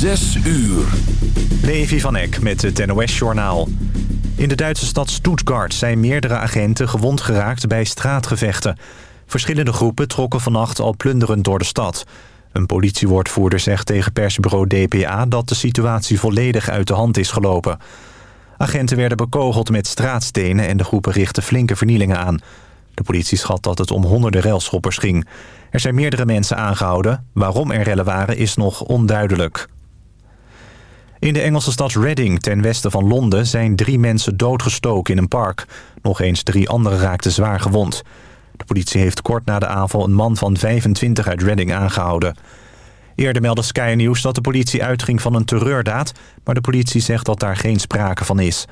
Zes uur. Levi van Eck met het NOS-journaal. In de Duitse stad Stuttgart zijn meerdere agenten gewond geraakt bij straatgevechten. Verschillende groepen trokken vannacht al plunderend door de stad. Een politiewoordvoerder zegt tegen persbureau DPA... dat de situatie volledig uit de hand is gelopen. Agenten werden bekogeld met straatstenen... en de groepen richten flinke vernielingen aan. De politie schat dat het om honderden railschoppers ging. Er zijn meerdere mensen aangehouden. Waarom er rellen waren is nog onduidelijk. In de Engelse stad Reading, ten westen van Londen... zijn drie mensen doodgestoken in een park. Nog eens drie anderen raakten zwaar gewond. De politie heeft kort na de aanval een man van 25 uit Reading aangehouden. Eerder meldde Sky News dat de politie uitging van een terreurdaad... maar de politie zegt dat daar geen sprake van is.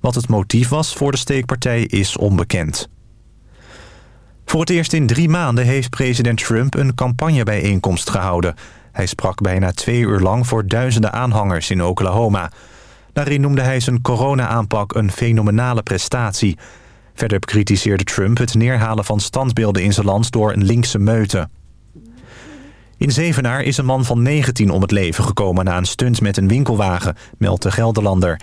Wat het motief was voor de steekpartij is onbekend. Voor het eerst in drie maanden heeft president Trump een campagnebijeenkomst gehouden. Hij sprak bijna twee uur lang voor duizenden aanhangers in Oklahoma. Daarin noemde hij zijn corona-aanpak een fenomenale prestatie. Verder kritiseerde Trump het neerhalen van standbeelden in zijn land door een linkse meute. In Zevenaar is een man van 19 om het leven gekomen na een stunt met een winkelwagen, meldt de Gelderlander.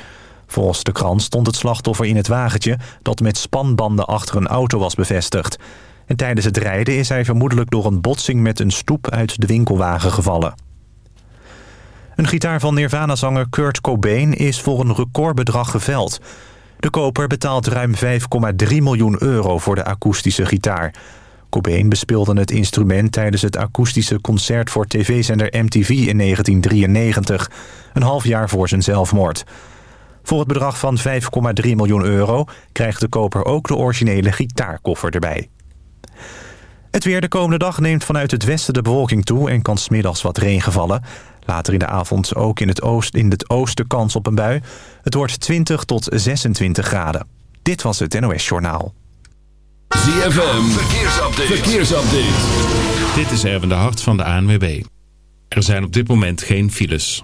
Volgens de krant stond het slachtoffer in het wagentje dat met spanbanden achter een auto was bevestigd. En tijdens het rijden is hij vermoedelijk door een botsing met een stoep uit de winkelwagen gevallen. Een gitaar van Nirvana-zanger Kurt Cobain is voor een recordbedrag geveld. De koper betaalt ruim 5,3 miljoen euro voor de akoestische gitaar. Cobain bespeelde het instrument tijdens het akoestische concert voor tv-zender MTV in 1993, een half jaar voor zijn zelfmoord. Voor het bedrag van 5,3 miljoen euro krijgt de koper ook de originele gitaarkoffer erbij. Het weer de komende dag neemt vanuit het westen de bewolking toe... en kan smiddags wat regen vallen. Later in de avond ook in het, oost, in het oosten kans op een bui. Het wordt 20 tot 26 graden. Dit was het NOS Journaal. ZFM, verkeersupdate. verkeersupdate. Dit is Erwin de Hart van de ANWB. Er zijn op dit moment geen files.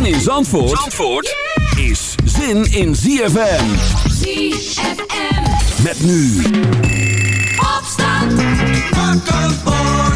Zin in Zandvoort, Zandvoort is zin in ZFM. ZFM. Met nu. Opstand. Wakker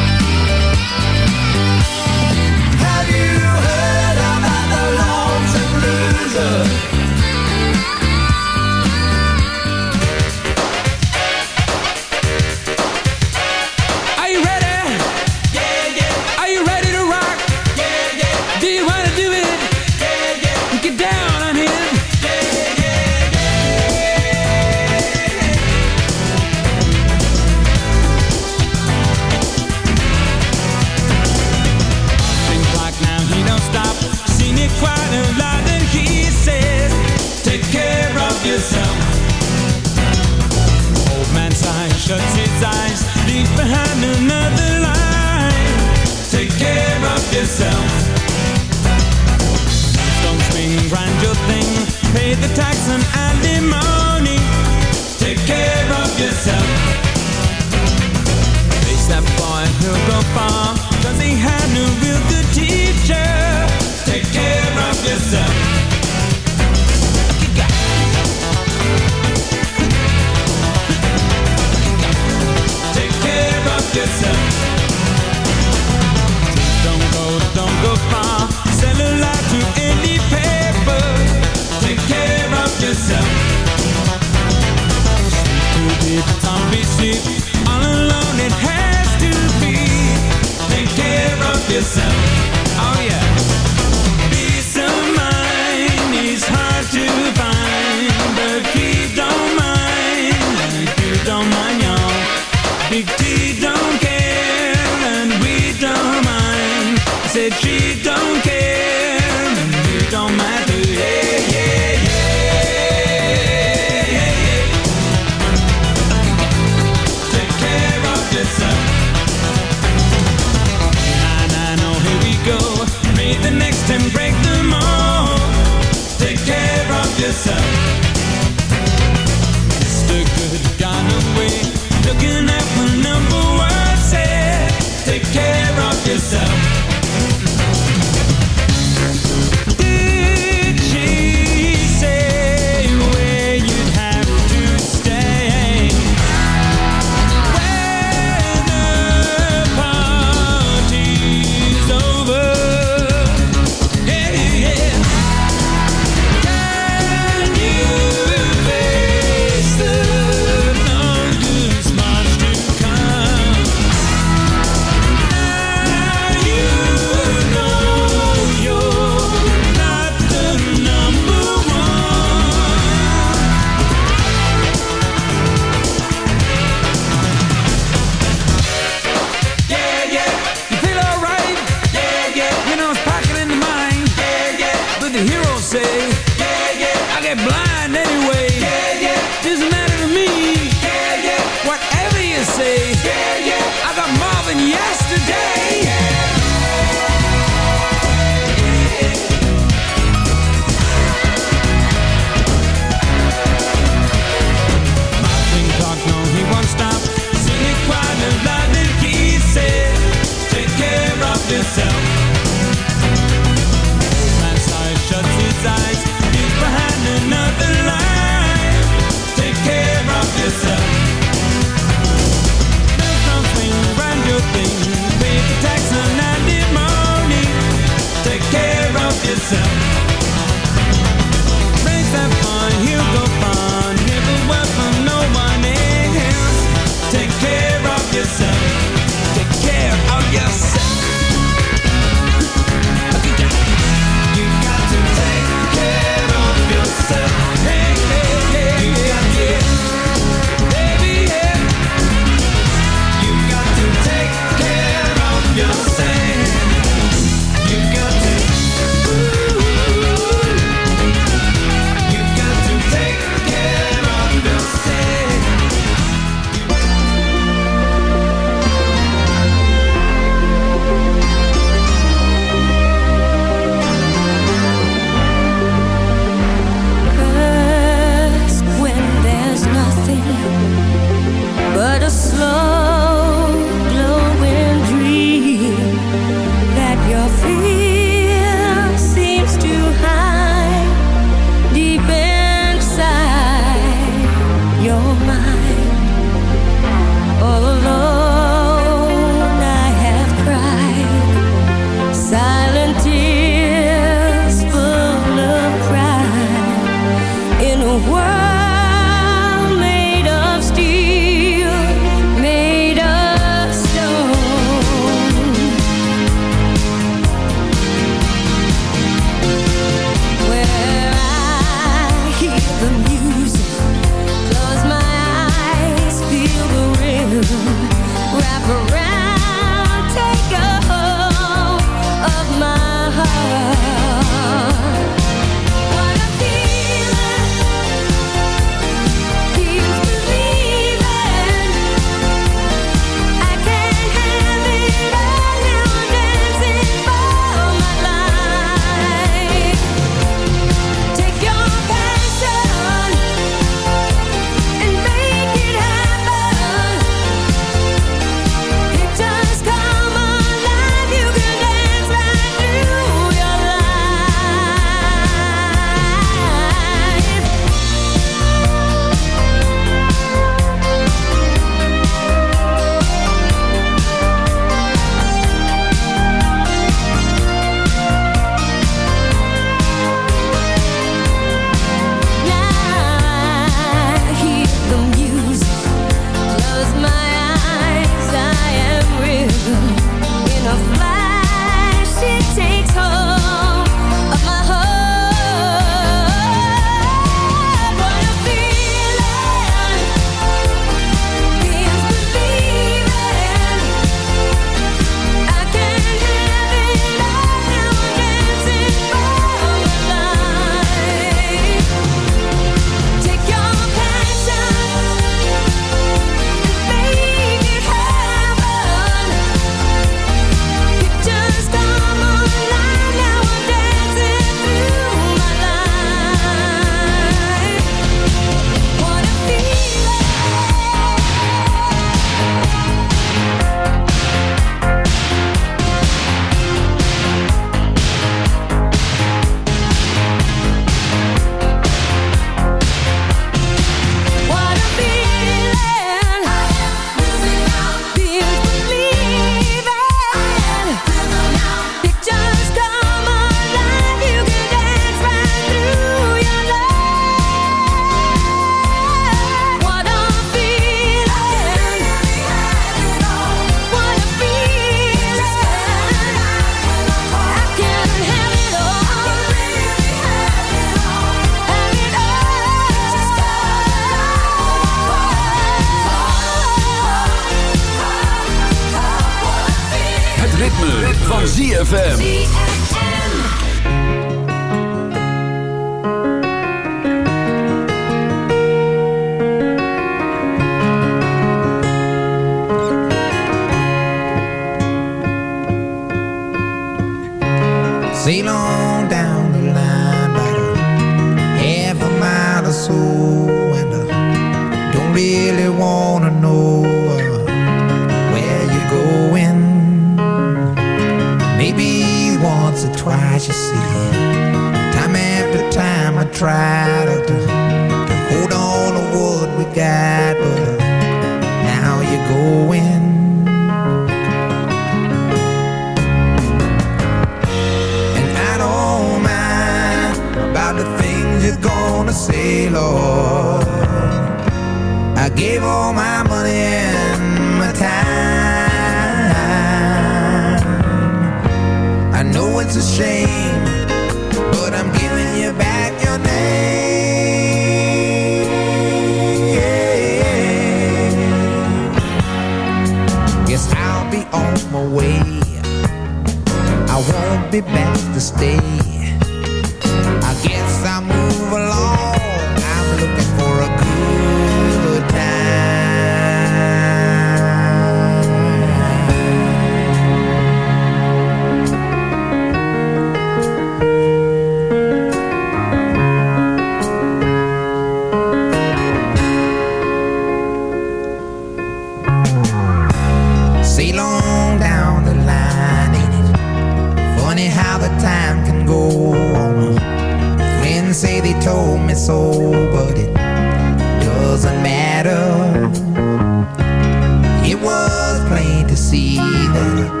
see that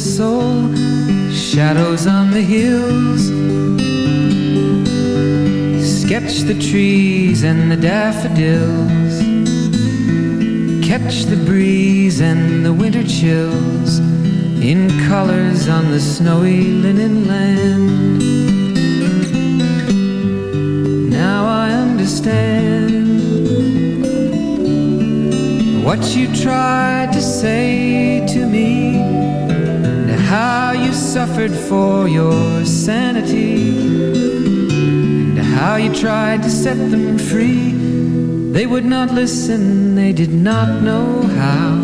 soul. Shadows on the hills. Sketch the trees and the daffodils. Catch the breeze and the winter chills in colors on the snowy linen land. Now I understand what you tried to say to me, how you suffered for your sanity, and how you tried to set them free. They would not listen, they did not know how.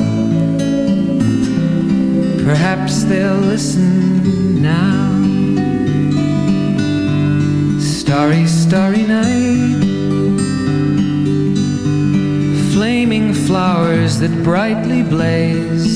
Perhaps they'll listen now. Starry, starry night. Flaming flowers that brightly blaze.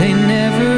they never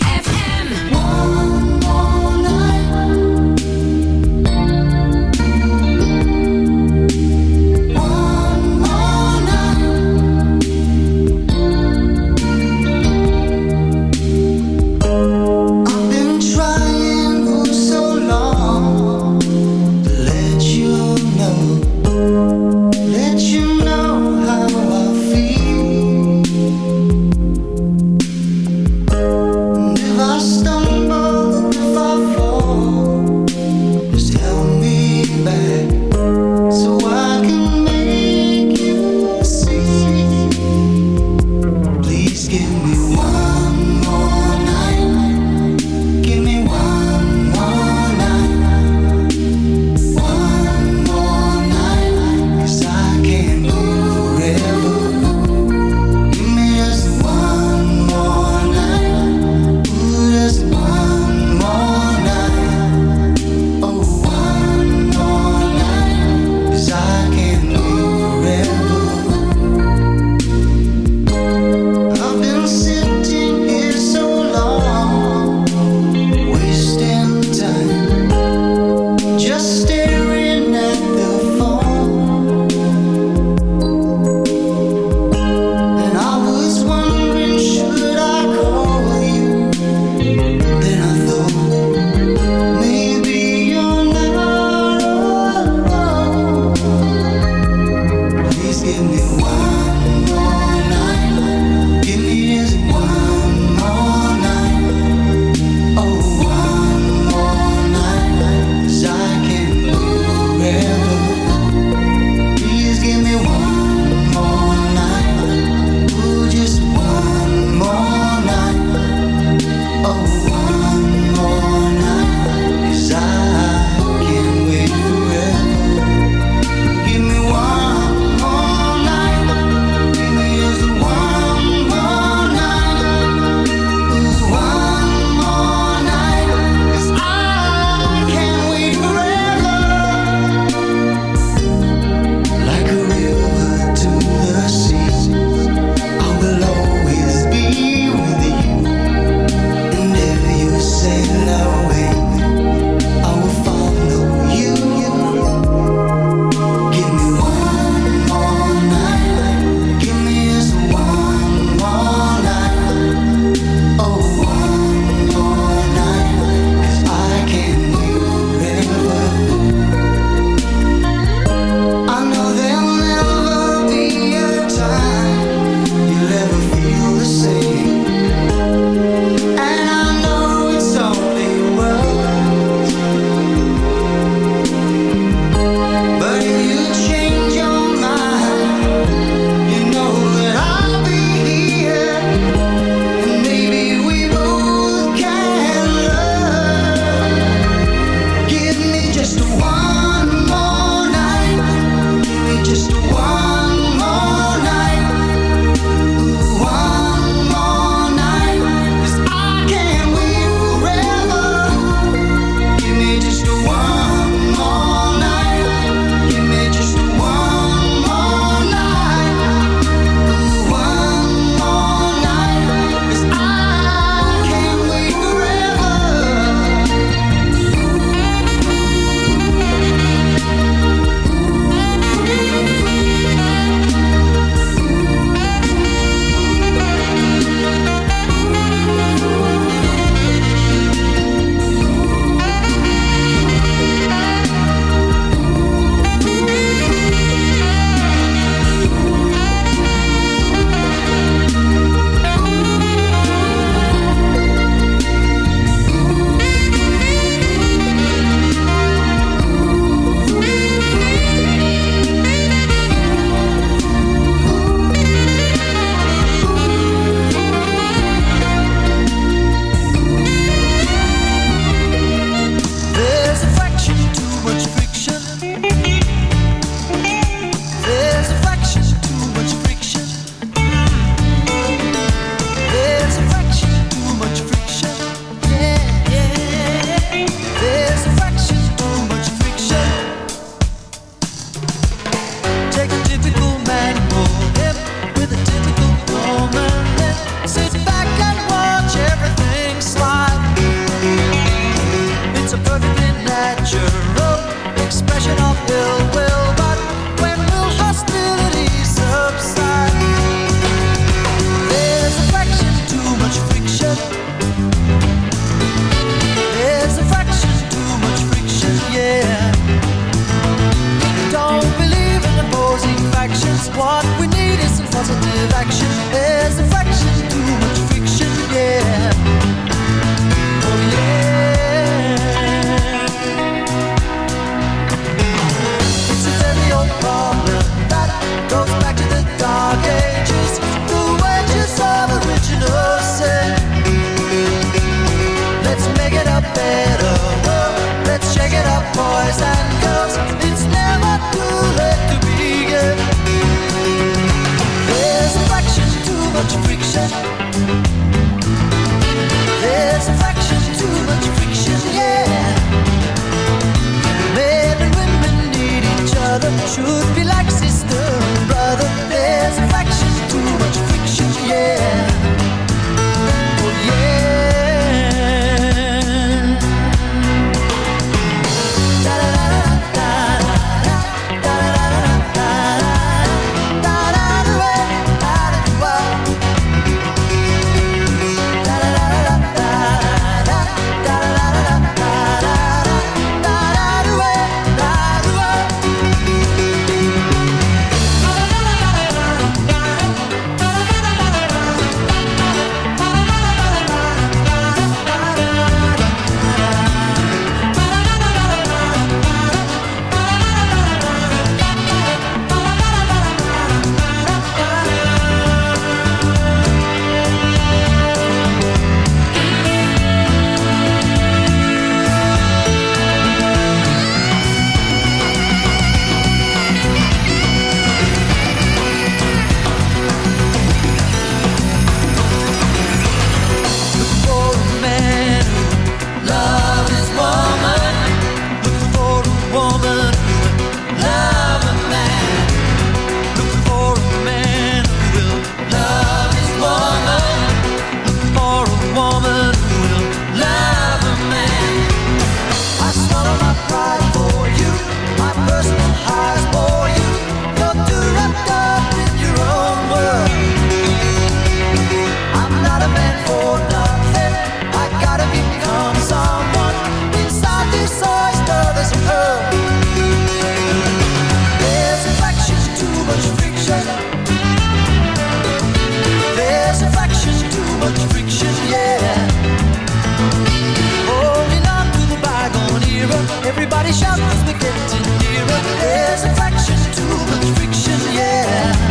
Everybody shouts, we're getting nearer. There's attraction, too much friction, yeah.